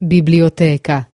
biblioteca.